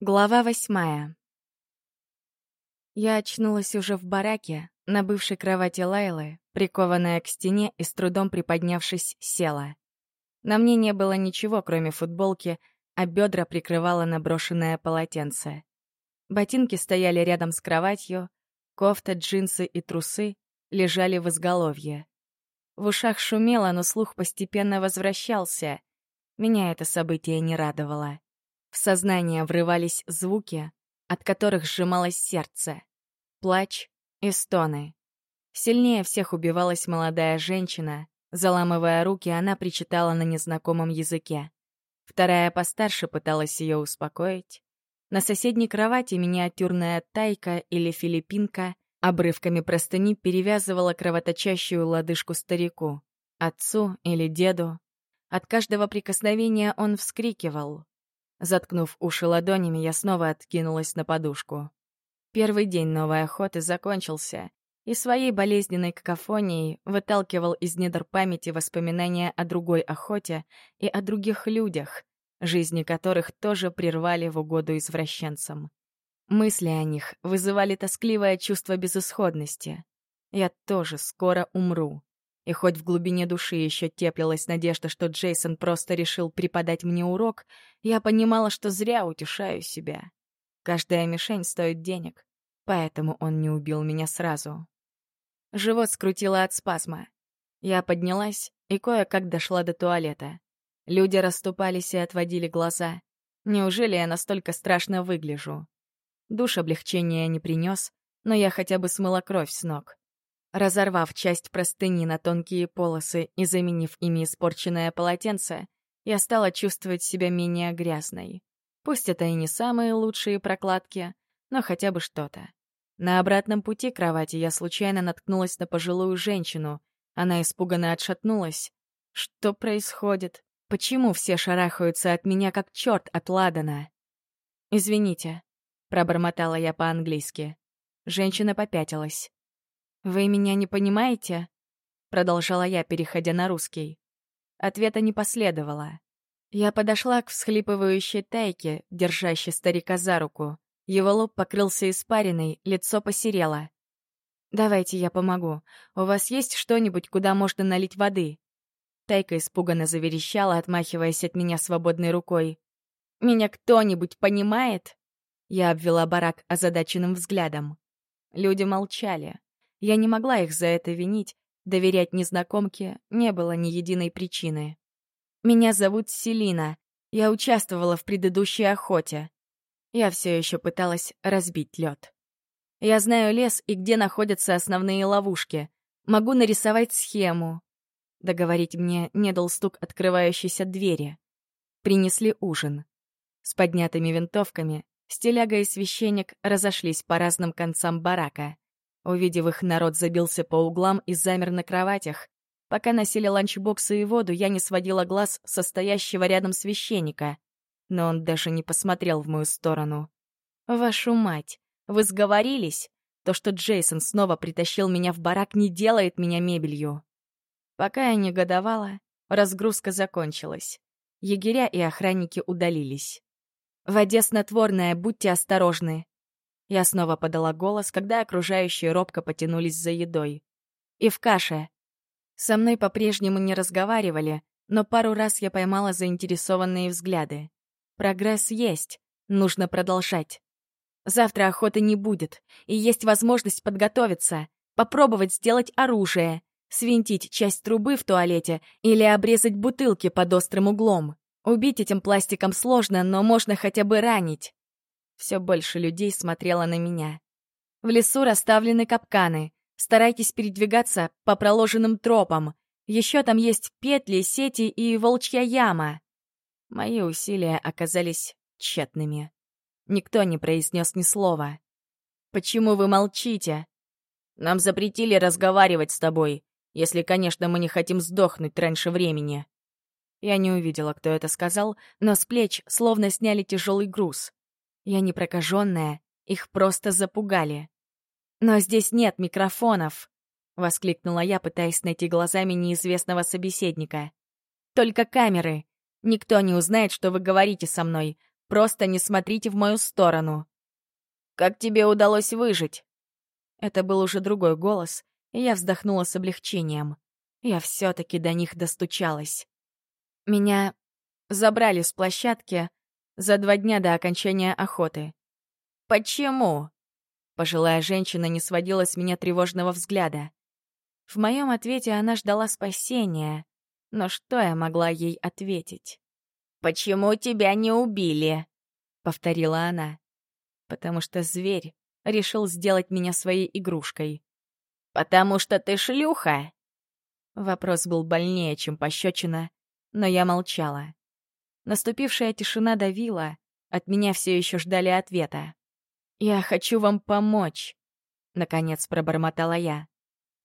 Глава восьмая. Я очнулась уже в бараке, на бывшей кровати Лайлы, прикованная к стене и с трудом приподнявшись, села. На мне не было ничего, кроме футболки, а бедра прикрывало наброшенное полотенце. Ботинки стояли рядом с кроватью, кофта, джинсы и трусы лежали в изголовье. В ушах шумело, но слух постепенно возвращался. Меня это событие не радовало. В сознание врывались звуки, от которых сжималось сердце. Плач и стоны. Сильнее всех убивалась молодая женщина. Заламывая руки, она причитала на незнакомом языке. Вторая постарше пыталась ее успокоить. На соседней кровати миниатюрная тайка или филиппинка обрывками простыни перевязывала кровоточащую лодыжку старику, отцу или деду. От каждого прикосновения он вскрикивал, Заткнув уши ладонями, я снова откинулась на подушку. Первый день новой охоты закончился, и своей болезненной какофонией выталкивал из недр памяти воспоминания о другой охоте и о других людях, жизни которых тоже прервали в угоду извращенцам. Мысли о них вызывали тоскливое чувство безысходности. Я тоже скоро умру. И хоть в глубине души еще теплилась надежда, что Джейсон просто решил преподать мне урок, я понимала, что зря утешаю себя. Каждая мишень стоит денег, поэтому он не убил меня сразу. Живот скрутило от спазма. Я поднялась и кое-как дошла до туалета. Люди расступались и отводили глаза. Неужели я настолько страшно выгляжу? Душ облегчения не принес, но я хотя бы смыла кровь с ног. Разорвав часть простыни на тонкие полосы и заменив ими испорченное полотенце, я стала чувствовать себя менее грязной. Пусть это и не самые лучшие прокладки, но хотя бы что-то. На обратном пути к кровати я случайно наткнулась на пожилую женщину. Она испуганно отшатнулась. Что происходит? Почему все шарахаются от меня, как черт от Ладана? «Извините», — пробормотала я по-английски. Женщина попятилась. «Вы меня не понимаете?» — продолжала я, переходя на русский. Ответа не последовало. Я подошла к всхлипывающей тайке, держащей старика за руку. Его лоб покрылся испариной, лицо посерело. «Давайте я помогу. У вас есть что-нибудь, куда можно налить воды?» Тайка испуганно заверещала, отмахиваясь от меня свободной рукой. «Меня кто-нибудь понимает?» Я обвела барак озадаченным взглядом. Люди молчали. Я не могла их за это винить, доверять незнакомке не было ни единой причины. «Меня зовут Селина. Я участвовала в предыдущей охоте. Я все еще пыталась разбить лед. Я знаю лес и где находятся основные ловушки. Могу нарисовать схему». Договорить мне не дал стук открывающейся двери. Принесли ужин. С поднятыми винтовками стиляга и священник разошлись по разным концам барака. Увидев их, народ забился по углам и замер на кроватях. Пока носили ланчбоксы и воду, я не сводила глаз состоящего рядом священника. Но он даже не посмотрел в мою сторону. «Вашу мать! Вы сговорились? То, что Джейсон снова притащил меня в барак, не делает меня мебелью». Пока я негодовала, разгрузка закончилась. Егеря и охранники удалились. «В воде снотворное, будьте осторожны», я снова подала голос, когда окружающие робко потянулись за едой. И в каше. Со мной по-прежнему не разговаривали, но пару раз я поймала заинтересованные взгляды. Прогресс есть, нужно продолжать. Завтра охоты не будет, и есть возможность подготовиться, попробовать сделать оружие, свинтить часть трубы в туалете или обрезать бутылки под острым углом. Убить этим пластиком сложно, но можно хотя бы ранить. Все больше людей смотрело на меня. В лесу расставлены капканы. Старайтесь передвигаться по проложенным тропам. Еще там есть петли, сети и волчья яма. Мои усилия оказались тщетными. Никто не произнес ни слова. «Почему вы молчите?» «Нам запретили разговаривать с тобой, если, конечно, мы не хотим сдохнуть раньше времени». Я не увидела, кто это сказал, но с плеч словно сняли тяжелый груз. Я не прокаженная, их просто запугали. «Но здесь нет микрофонов!» — воскликнула я, пытаясь найти глазами неизвестного собеседника. «Только камеры. Никто не узнает, что вы говорите со мной. Просто не смотрите в мою сторону. Как тебе удалось выжить? Это был уже другой голос, и я вздохнула с облегчением. Я все-таки до них достучалась. Меня забрали с площадки за два дня до окончания охоты. «Почему?» Пожилая женщина не сводила с меня тревожного взгляда. В моем ответе она ждала спасения, но что я могла ей ответить? «Почему тебя не убили?» — повторила она. «Потому что зверь решил сделать меня своей игрушкой». «Потому что ты шлюха?» Вопрос был больнее, чем пощечина, но я молчала. Наступившая тишина давила, от меня все еще ждали ответа. «Я хочу вам помочь», — наконец пробормотала я.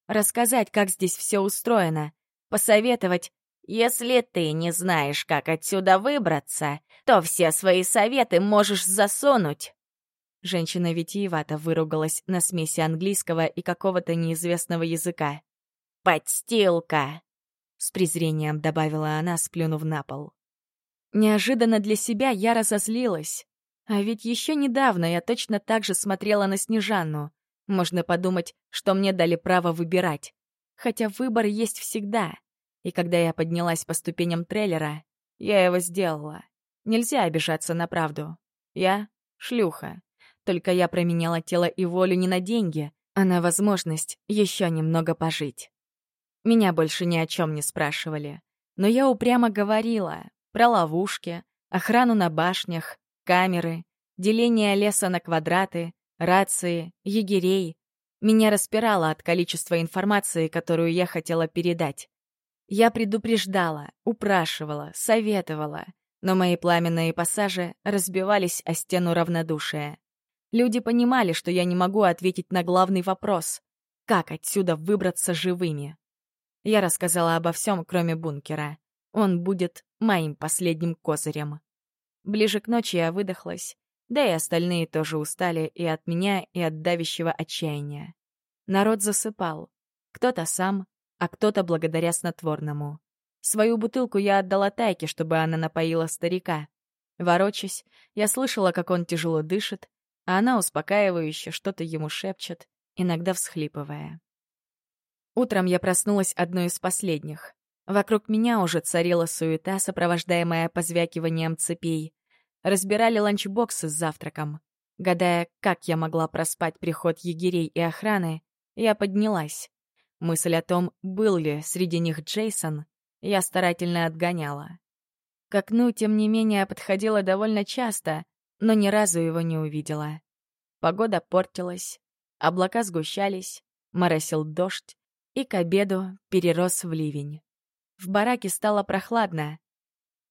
«Рассказать, как здесь все устроено, посоветовать, если ты не знаешь, как отсюда выбраться, то все свои советы можешь засунуть». Женщина витиевато выругалась на смеси английского и какого-то неизвестного языка. «Подстилка!» — с презрением добавила она, сплюнув на пол. Неожиданно для себя я разозлилась. А ведь еще недавно я точно так же смотрела на Снежанну. Можно подумать, что мне дали право выбирать. Хотя выбор есть всегда. И когда я поднялась по ступеням трейлера, я его сделала. Нельзя обижаться на правду. Я — шлюха. Только я променяла тело и волю не на деньги, а на возможность еще немного пожить. Меня больше ни о чем не спрашивали. Но я упрямо говорила про ловушки, охрану на башнях, камеры, деление леса на квадраты, рации, егерей. Меня распирало от количества информации, которую я хотела передать. Я предупреждала, упрашивала, советовала, но мои пламенные пассажи разбивались о стену равнодушия. Люди понимали, что я не могу ответить на главный вопрос — как отсюда выбраться живыми? Я рассказала обо всем, кроме бункера. Он будет моим последним козырем. Ближе к ночи я выдохлась, да и остальные тоже устали и от меня, и от давящего отчаяния. Народ засыпал. Кто-то сам, а кто-то благодаря снотворному. Свою бутылку я отдала Тайке, чтобы она напоила старика. Ворочась, я слышала, как он тяжело дышит, а она успокаивающе что-то ему шепчет, иногда всхлипывая. Утром я проснулась одной из последних. Вокруг меня уже царила суета, сопровождаемая позвякиванием цепей. Разбирали ланчбоксы с завтраком. Гадая, как я могла проспать приход егерей и охраны, я поднялась. Мысль о том, был ли среди них Джейсон, я старательно отгоняла. К окну, тем не менее, подходила довольно часто, но ни разу его не увидела. Погода портилась, облака сгущались, моросил дождь, и к обеду перерос в ливень. В бараке стало прохладно.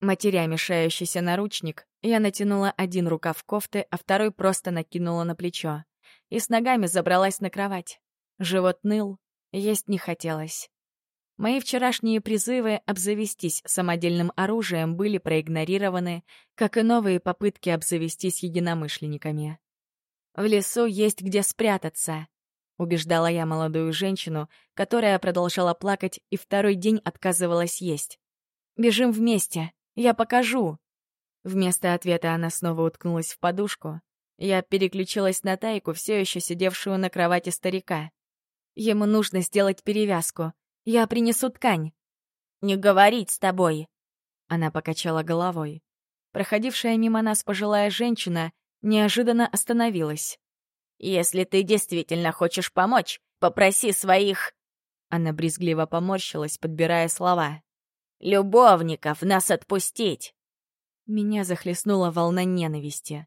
Матеря мешающийся наручник, я натянула один рукав кофты, а второй просто накинула на плечо. И с ногами забралась на кровать. Живот ныл, есть не хотелось. Мои вчерашние призывы обзавестись самодельным оружием были проигнорированы, как и новые попытки обзавестись единомышленниками. В лесу есть где спрятаться, убеждала я молодую женщину, которая продолжала плакать и второй день отказывалась есть. Бежим вместе, я покажу. Вместо ответа она снова уткнулась в подушку. Я переключилась на Тайку, все еще сидевшую на кровати старика. Ему нужно сделать перевязку. Я принесу ткань. Не говорить с тобой. Она покачала головой. Проходившая мимо нас пожилая женщина неожиданно остановилась. «Если ты действительно хочешь помочь, попроси своих...» Она брезгливо поморщилась, подбирая слова. «Любовников нас отпустить!» Меня захлестнула волна ненависти.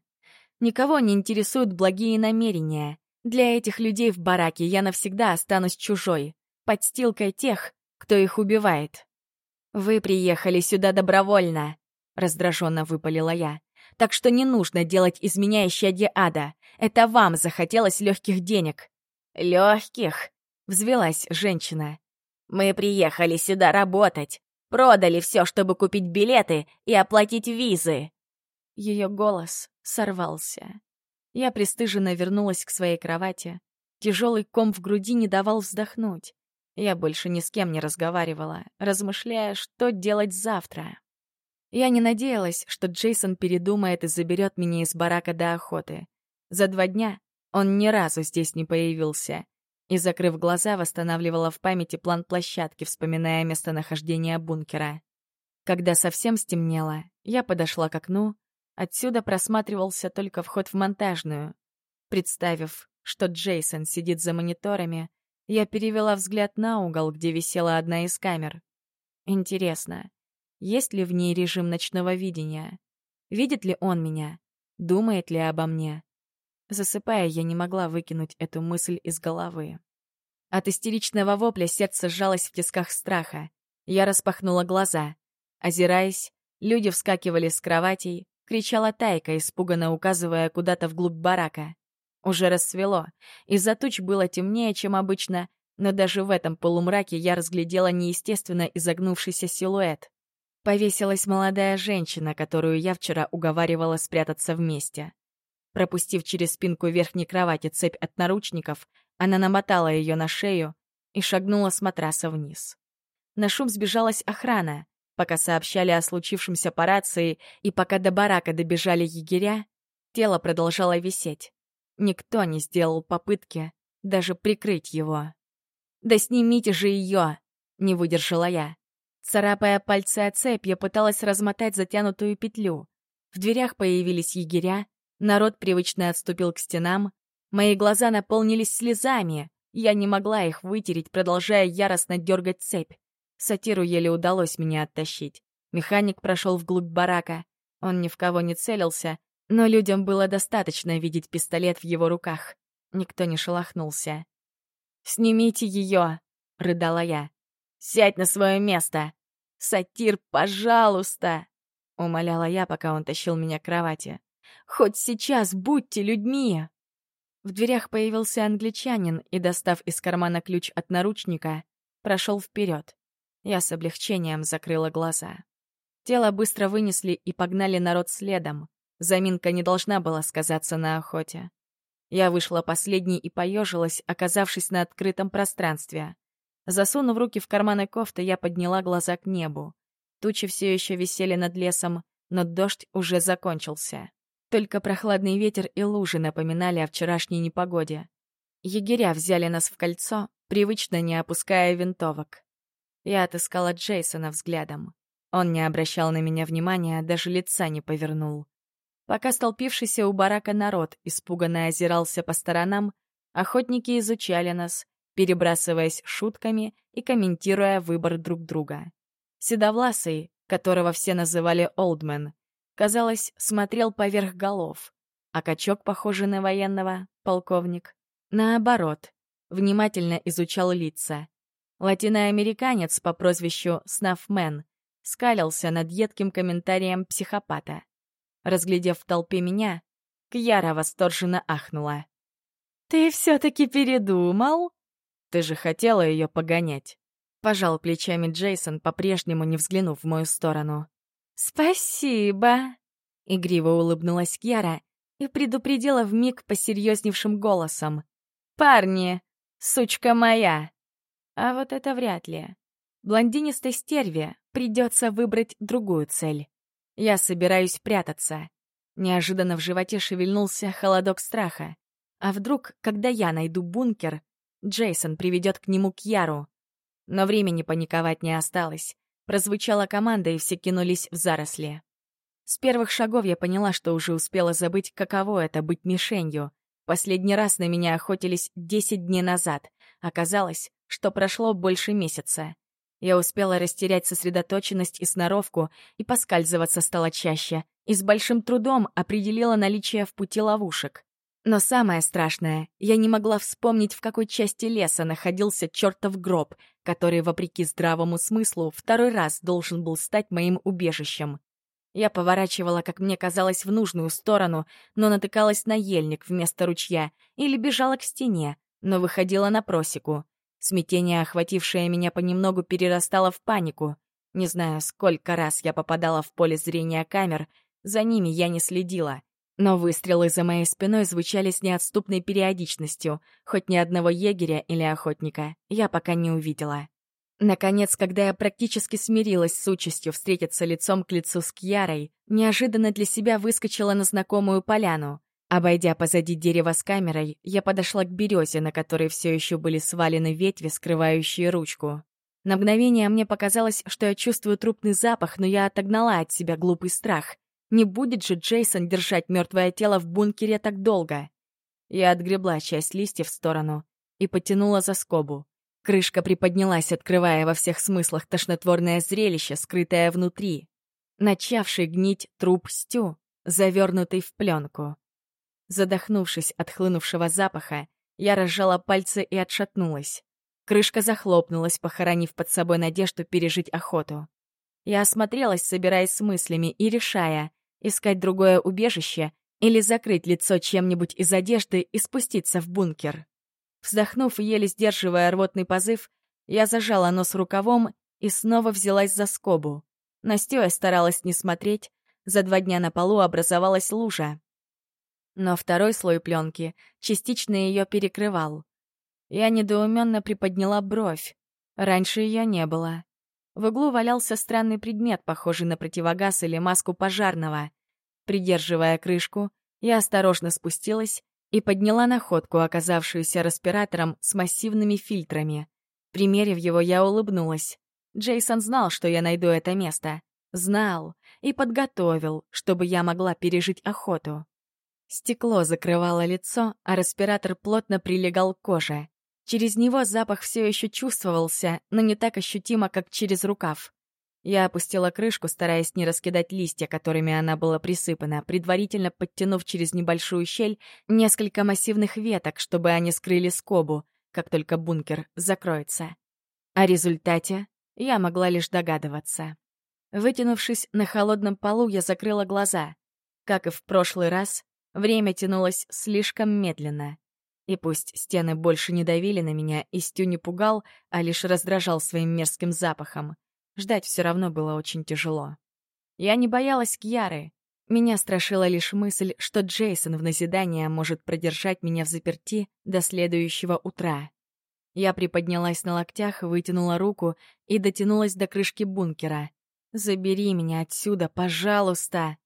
Никого не интересуют благие намерения. Для этих людей в бараке я навсегда останусь чужой, подстилкой тех, кто их убивает. «Вы приехали сюда добровольно», — раздраженно выпалила я. «Так что не нужно делать из меня исчадье ада. Это вам захотелось легких денег». «Легких?» — взвелась женщина. «Мы приехали сюда работать. Продали все, чтобы купить билеты и оплатить визы». Ее голос сорвался. Я пристыженно вернулась к своей кровати. Тяжелый ком в груди не давал вздохнуть. Я больше ни с кем не разговаривала, размышляя, что делать завтра. Я не надеялась, что Джейсон передумает и заберет меня из барака до охоты. За два дня он ни разу здесь не появился. И, закрыв глаза, восстанавливала в памяти план площадки, вспоминая местонахождение бункера. Когда совсем стемнело, я подошла к окну. Отсюда просматривался только вход в монтажную. Представив, что Джейсон сидит за мониторами, я перевела взгляд на угол, где висела одна из камер. Интересно, есть ли в ней режим ночного видения? Видит ли он меня? Думает ли обо мне? Засыпая, я не могла выкинуть эту мысль из головы. От истеричного вопля сердце сжалось в тисках страха. Я распахнула глаза. Озираясь, люди вскакивали с кроватей, кричала Тайка, испуганно указывая куда-то вглубь барака. Уже рассвело. Из-за туч было темнее, чем обычно, но даже в этом полумраке я разглядела неестественно изогнувшийся силуэт. Повесилась молодая женщина, которую я вчера уговаривала спрятаться вместе. Пропустив через спинку верхней кровати цепь от наручников, она намотала ее на шею и шагнула с матраса вниз. На шум сбежалась охрана. Пока сообщали о случившемся по рации и пока до барака добежали егеря, тело продолжало висеть. Никто не сделал попытки даже прикрыть его. «Да снимите же ее!» — не выдержала я. Царапая пальцы о цепь, я пыталась размотать затянутую петлю. В дверях появились егеря, Народ привычно отступил к стенам. Мои глаза наполнились слезами. Я не могла их вытереть, продолжая яростно дергать цепь. Сатиру еле удалось меня оттащить. Механик прошел вглубь барака. Он ни в кого не целился, но людям было достаточно видеть пистолет в его руках. Никто не шелохнулся. «Снимите ее!» — рыдала я. «Сядь на свое место!» «Сатир, пожалуйста!» — умоляла я, пока он тащил меня к кровати. Хоть сейчас будьте людьми!» В дверях появился англичанин и, достав из кармана ключ от наручника, прошел вперед. Я с облегчением закрыла глаза. Тело быстро вынесли и погнали народ следом. Заминка не должна была сказаться на охоте. Я вышла последней и поежилась, оказавшись на открытом пространстве. Засунув руки в карманы кофты, я подняла глаза к небу. Тучи все еще висели над лесом, но дождь уже закончился. Только прохладный ветер и лужи напоминали о вчерашней непогоде. Егеря взяли нас в кольцо, привычно не опуская винтовок. Я отыскала Джейсона взглядом. Он не обращал на меня внимания, даже лица не повернул. Пока столпившийся у барака народ испуганно озирался по сторонам, охотники изучали нас, перебрасываясь шутками и комментируя выбор друг друга. Седовласый, которого все называли Олдмен, казалось, смотрел поверх голов, а качок, похожий на военного, полковник, наоборот, внимательно изучал лица. Латиноамериканец по прозвищу Снафмен скалился над едким комментарием психопата. Разглядев в толпе меня, Кьяра восторженно ахнула. «Ты все-таки передумал?» «Ты же хотела ее погонять», — пожал плечами Джейсон, по-прежнему не взглянув в мою сторону. «Спасибо!» — игриво улыбнулась Кьяра и предупредила вмиг посерьезневшим голосом. «Парни, сучка моя!» А вот это вряд ли. Блондинистой стерве придется выбрать другую цель. Я собираюсь прятаться. Неожиданно в животе шевельнулся холодок страха. А вдруг, когда я найду бункер, Джейсон приведет к нему Кьяру? Но времени паниковать не осталось. Прозвучала команда, и все кинулись в заросли. С первых шагов я поняла, что уже успела забыть, каково это — быть мишенью. Последний раз на меня охотились 10 дней назад. Оказалось, что прошло больше месяца. Я успела растерять сосредоточенность и сноровку, и поскальзываться стало чаще, и с большим трудом определила наличие в пути ловушек. Но самое страшное, я не могла вспомнить, в какой части леса находился чертов гроб, который, вопреки здравому смыслу, второй раз должен был стать моим убежищем. Я поворачивала, как мне казалось, в нужную сторону, но натыкалась на ельник вместо ручья или бежала к стене, но выходила на просеку. Смятение, охватившее меня понемногу, перерастало в панику. Не знаю, сколько раз я попадала в поле зрения камер, за ними я не следила. Но выстрелы за моей спиной звучали с неотступной периодичностью, хоть ни одного егеря или охотника я пока не увидела. Наконец, когда я практически смирилась с участью встретиться лицом к лицу с Кьярой, неожиданно для себя выскочила на знакомую поляну. Обойдя позади дерева с камерой, я подошла к березе, на которой все еще были свалены ветви, скрывающие ручку. На мгновение мне показалось, что я чувствую трупный запах, но я отогнала от себя глупый страх. Не будет же Джейсон держать мертвое тело в бункере так долго. Я отгребла часть листьев в сторону и потянула за скобу. Крышка приподнялась, открывая во всех смыслах тошнотворное зрелище, скрытое внутри. Начавший гнить труп Стю, завернутый в пленку. Задохнувшись от хлынувшего запаха, я разжала пальцы и отшатнулась. Крышка захлопнулась, похоронив под собой надежду пережить охоту. Я осмотрелась, собираясь с мыслями и решая, искать другое убежище или закрыть лицо чем-нибудь из одежды и спуститься в бункер. Вздохнув и еле сдерживая рвотный позыв, я зажала нос рукавом и снова взялась за скобу. Настю я старалась не смотреть, за два дня на полу образовалась лужа. Но второй слой пленки частично ее перекрывал. Я недоуменно приподняла бровь. Раньше ее не было. В углу валялся странный предмет, похожий на противогаз или маску пожарного. Придерживая крышку, я осторожно спустилась и подняла находку, оказавшуюся респиратором с массивными фильтрами. Примерив его, я улыбнулась. Джейсон знал, что я найду это место. Знал и подготовил, чтобы я могла пережить охоту. Стекло закрывало лицо, а респиратор плотно прилегал к коже. Через него запах все еще чувствовался, но не так ощутимо, как через рукав. Я опустила крышку, стараясь не раскидать листья, которыми она была присыпана, предварительно подтянув через небольшую щель несколько массивных веток, чтобы они скрыли скобу, как только бункер закроется. О результате я могла лишь догадываться. Вытянувшись на холодном полу, я закрыла глаза. Как и в прошлый раз, время тянулось слишком медленно. И пусть стены больше не давили на меня, и Стю не пугал, а лишь раздражал своим мерзким запахом. Ждать все равно было очень тяжело. Я не боялась Кьяры. Меня страшила лишь мысль, что Джейсон в назидание может продержать меня в заперти до следующего утра. Я приподнялась на локтях, вытянула руку и дотянулась до крышки бункера. «Забери меня отсюда, пожалуйста!»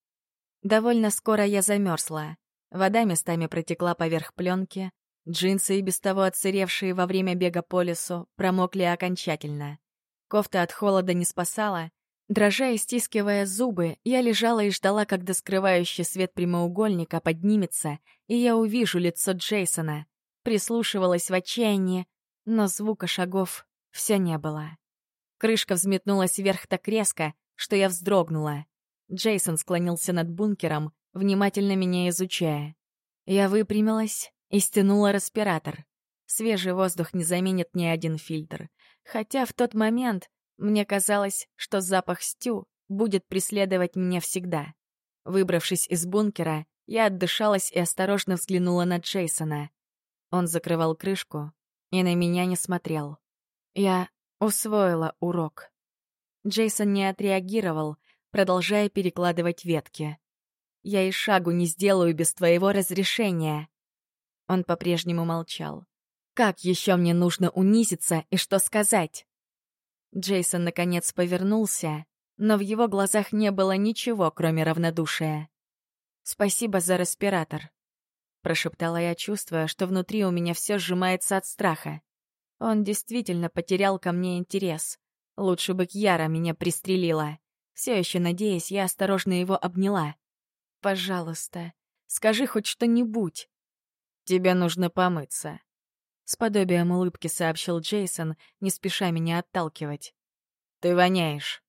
Довольно скоро я замерзла. Вода местами протекла поверх пленки. Джинсы, и без того отсыревшие во время бега по лесу, промокли окончательно. Кофта от холода не спасала. Дрожа и стискивая зубы, я лежала и ждала, когда скрывающий свет прямоугольника поднимется, и я увижу лицо Джейсона. Прислушивалась в отчаянии, но звука шагов все не было. Крышка взметнулась вверх так резко, что я вздрогнула. Джейсон склонился над бункером, внимательно меня изучая. Я выпрямилась и стянула респиратор. Свежий воздух не заменит ни один фильтр. Хотя в тот момент мне казалось, что запах стю будет преследовать меня всегда. Выбравшись из бункера, я отдышалась и осторожно взглянула на Джейсона. Он закрывал крышку и на меня не смотрел. Я усвоила урок. Джейсон не отреагировал, продолжая перекладывать ветки. «Я и шагу не сделаю без твоего разрешения». Он по-прежнему молчал. Как еще мне нужно унизиться и что сказать? Джейсон наконец повернулся, но в его глазах не было ничего, кроме равнодушия. «Спасибо за респиратор», — прошептала я, чувствуя, что внутри у меня все сжимается от страха. Он действительно потерял ко мне интерес. Лучше бы Кьяра меня пристрелила. Все еще надеясь, я осторожно его обняла. «Пожалуйста, скажи хоть что-нибудь». «Тебе нужно помыться», с подобием улыбки сообщил Джейсон, не спеша меня отталкивать. «Ты воняешь».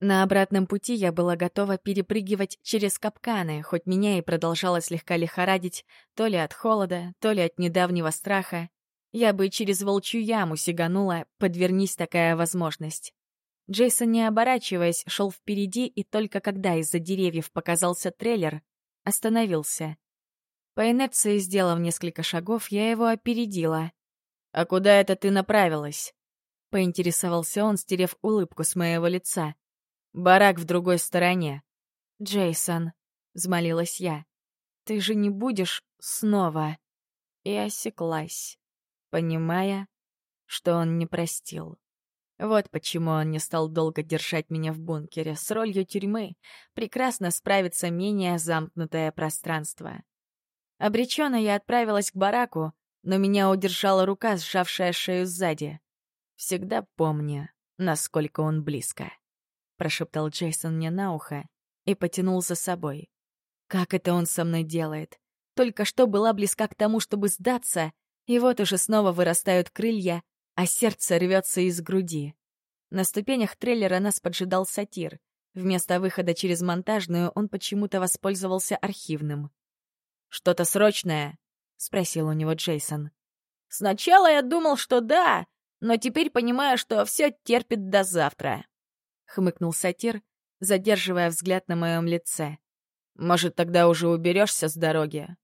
На обратном пути я была готова перепрыгивать через капканы, хоть меня и продолжало слегка лихорадить то ли от холода, то ли от недавнего страха. Я бы через волчью яму сиганула, подвернись такая возможность. Джейсон, не оборачиваясь, шел впереди, и только когда из-за деревьев показался трейлер, остановился. По инерции, сделав несколько шагов, я его опередила. «А куда это ты направилась?» — поинтересовался он, стерев улыбку с моего лица. «Барак в другой стороне». «Джейсон», — взмолилась я, — «ты же не будешь снова?» И осеклась, понимая, что он не простил. Вот почему он не стал долго держать меня в бункере. С ролью тюрьмы прекрасно справится менее замкнутое пространство. Обреченно я отправилась к бараку, но меня удержала рука, сжавшая шею сзади. «Всегда помни, насколько он близко», — прошептал Джейсон мне на ухо и потянул за собой. «Как это он со мной делает? Только что была близка к тому, чтобы сдаться, и вот уже снова вырастают крылья, а сердце рвется из груди. На ступенях трейлера нас поджидал сатир. Вместо выхода через монтажную он почему-то воспользовался архивным. «Что-то срочное?» — спросил у него Джейсон. «Сначала я думал, что да, но теперь понимаю, что все терпит до завтра», — хмыкнул сатир, задерживая взгляд на моем лице. «Может, тогда уже уберешься с дороги?»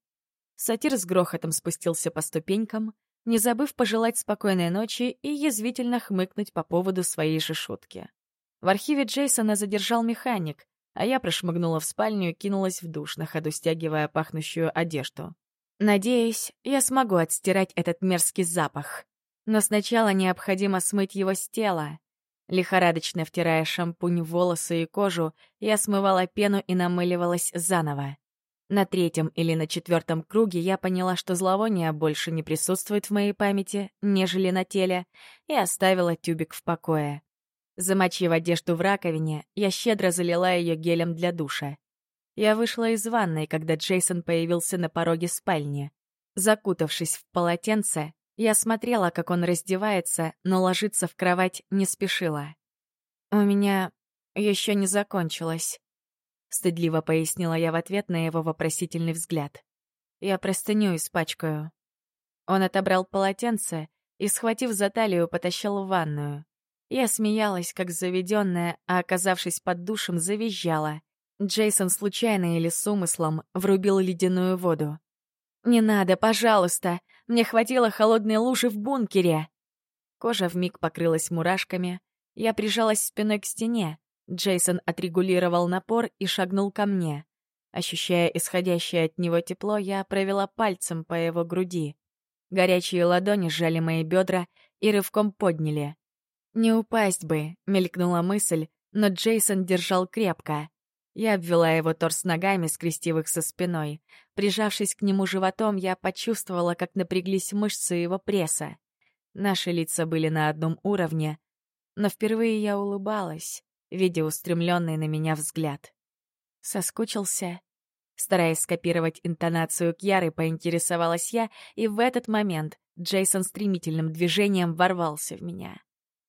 Сатир с грохотом спустился по ступенькам, не забыв пожелать спокойной ночи и язвительно хмыкнуть по поводу своей же шутки. В архиве Джейсона задержал механик, а я прошмыгнула в спальню и кинулась в душ, на ходу стягивая пахнущую одежду. Надеюсь, я смогу отстирать этот мерзкий запах. Но сначала необходимо смыть его с тела. Лихорадочно втирая шампунь в волосы и кожу, я смывала пену и намыливалась заново. На третьем или на четвертом круге я поняла, что зловоние больше не присутствует в моей памяти, нежели на теле, и оставила тюбик в покое. Замочив одежду в раковине, я щедро залила ее гелем для душа. Я вышла из ванной, когда Джейсон появился на пороге спальни. Закутавшись в полотенце, я смотрела, как он раздевается, но ложиться в кровать не спешила. «У меня еще не закончилось», — стыдливо пояснила я в ответ на его вопросительный взгляд. «Я простыню испачкаю». Он отобрал полотенце и, схватив за талию, потащил в ванную. Я смеялась, как заведенная, а, оказавшись под душем, завизжала. Джейсон случайно или с умыслом врубил ледяную воду. «Не надо, пожалуйста! Мне хватило холодной лужи в бункере!» Кожа вмиг покрылась мурашками. Я прижалась спиной к стене, Джейсон отрегулировал напор и шагнул ко мне. Ощущая исходящее от него тепло, я провела пальцем по его груди. Горячие ладони сжали мои бедра и рывком подняли. «Не упасть бы», — мелькнула мысль, но Джейсон держал крепко. Я обвела его торс ногами, скрестив их со спиной. Прижавшись к нему животом, я почувствовала, как напряглись мышцы его пресса. Наши лица были на одном уровне, но впервые я улыбалась видя устремленный на меня взгляд. Соскучился. Стараясь скопировать интонацию Кьяры, поинтересовалась я, и в этот момент Джейсон стремительным движением ворвался в меня.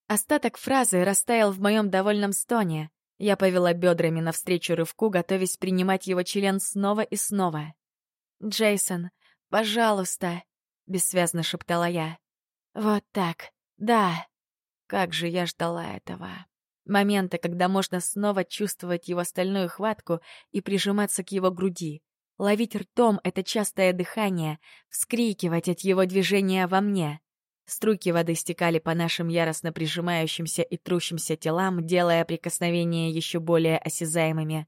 Остаток фразы растаял в моем довольном стоне. Я повела бедрами навстречу рывку, готовясь принимать его член снова и снова. «Джейсон, пожалуйста!» — бессвязно шептала я. «Вот так, да!» Как же я ждала этого. Момента, когда можно снова чувствовать его стальную хватку и прижиматься к его груди. Ловить ртом это частое дыхание, вскрикивать от его движения во мне. Струйки воды стекали по нашим яростно прижимающимся и трущимся телам, делая прикосновения еще более осязаемыми.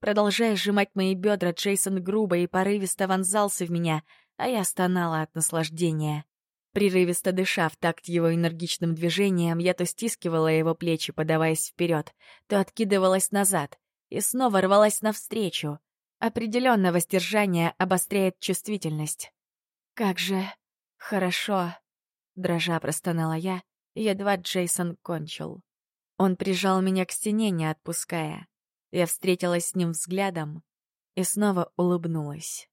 Продолжая сжимать мои бедра, Джейсон грубо и порывисто вонзался в меня, а я стонала от наслаждения. Прерывисто дыша в такт его энергичным движением, я то стискивала его плечи, подаваясь вперед, то откидывалась назад и снова рвалась навстречу. Определенно воздержание обостряет чувствительность. «Как же хорошо!» — дрожа простонала я, едва Джейсон кончил. Он прижал меня к стене, не отпуская. Я встретилась с ним взглядом и снова улыбнулась.